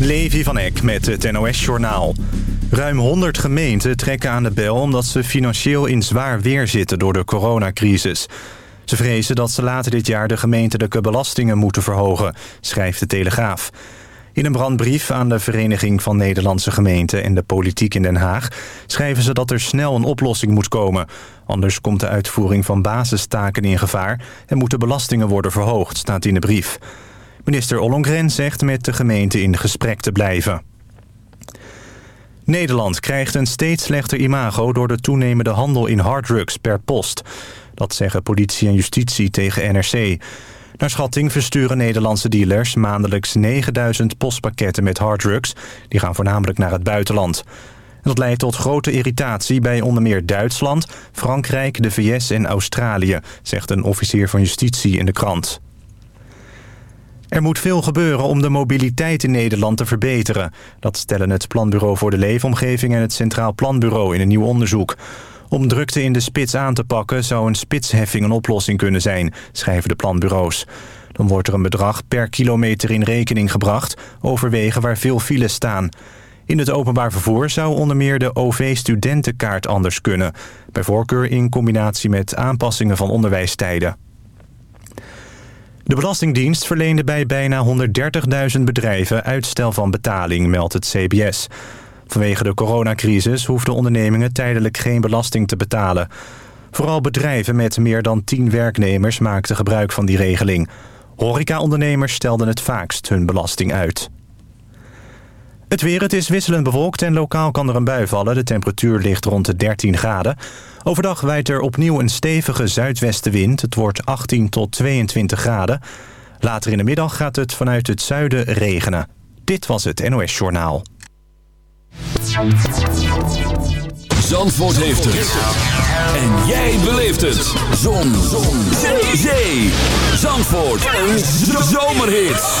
Levi van Eck met het NOS-journaal. Ruim 100 gemeenten trekken aan de bel omdat ze financieel in zwaar weer zitten door de coronacrisis. Ze vrezen dat ze later dit jaar de gemeentelijke belastingen moeten verhogen, schrijft de Telegraaf. In een brandbrief aan de Vereniging van Nederlandse Gemeenten en de politiek in Den Haag schrijven ze dat er snel een oplossing moet komen. Anders komt de uitvoering van basistaken in gevaar en moeten belastingen worden verhoogd, staat in de brief. Minister Ollongren zegt met de gemeente in gesprek te blijven. Nederland krijgt een steeds slechter imago door de toenemende handel in harddrugs per post. Dat zeggen politie en justitie tegen NRC. Naar schatting versturen Nederlandse dealers maandelijks 9000 postpakketten met harddrugs. Die gaan voornamelijk naar het buitenland. dat leidt tot grote irritatie bij onder meer Duitsland, Frankrijk, de VS en Australië, zegt een officier van justitie in de krant. Er moet veel gebeuren om de mobiliteit in Nederland te verbeteren. Dat stellen het Planbureau voor de Leefomgeving en het Centraal Planbureau in een nieuw onderzoek. Om drukte in de spits aan te pakken zou een spitsheffing een oplossing kunnen zijn, schrijven de planbureaus. Dan wordt er een bedrag per kilometer in rekening gebracht over wegen waar veel files staan. In het openbaar vervoer zou onder meer de OV-studentenkaart anders kunnen. Bij voorkeur in combinatie met aanpassingen van onderwijstijden. De Belastingdienst verleende bij bijna 130.000 bedrijven uitstel van betaling, meldt het CBS. Vanwege de coronacrisis hoefden ondernemingen tijdelijk geen belasting te betalen. Vooral bedrijven met meer dan 10 werknemers maakten gebruik van die regeling. Horecaondernemers stelden het vaakst hun belasting uit. Het weer, het is wisselend bewolkt en lokaal kan er een bui vallen. De temperatuur ligt rond de 13 graden. Overdag wijdt er opnieuw een stevige zuidwestenwind. Het wordt 18 tot 22 graden. Later in de middag gaat het vanuit het zuiden regenen. Dit was het NOS Journaal. Zandvoort heeft het. En jij beleeft het. Zon. Zon. Zee. Zandvoort. Een zomerhit.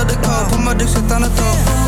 onder de kop, maar mijn zit aan de top.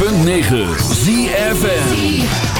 106.9 ZFN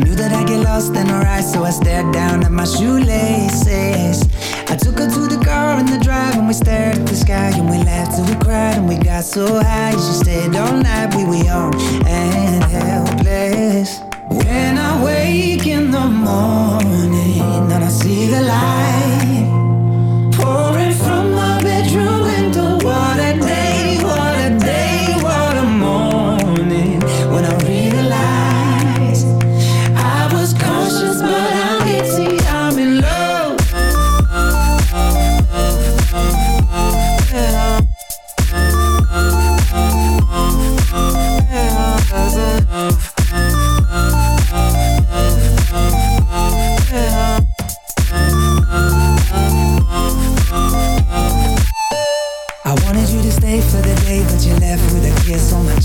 Knew that I'd get lost in her eyes, so I stared down at my shoelaces. I took her to the car in the drive, and we stared at the sky, and we laughed till we cried, and we got so high. She stayed all night, we were young and helpless. When I wake in the morning, and I see the light pouring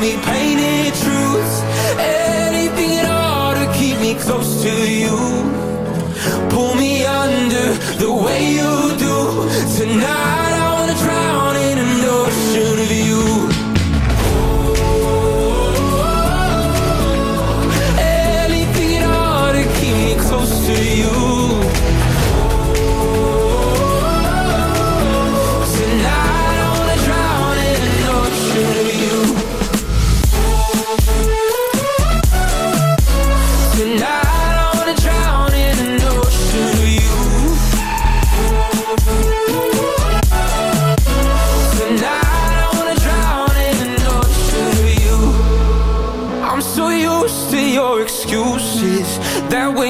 me painted truths. Anything at all to keep me close to you. Pull me under the way you do. Tonight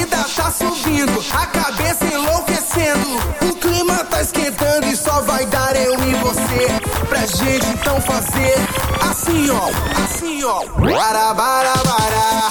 vida tá subindo, a cabeça enlouquecendo. O clima tá esquentando e só vai dar eu e você. Pra gente então fazer assim ó, assim ó. Bara, bara, bara,